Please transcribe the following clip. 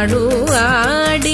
நாடு ஆடி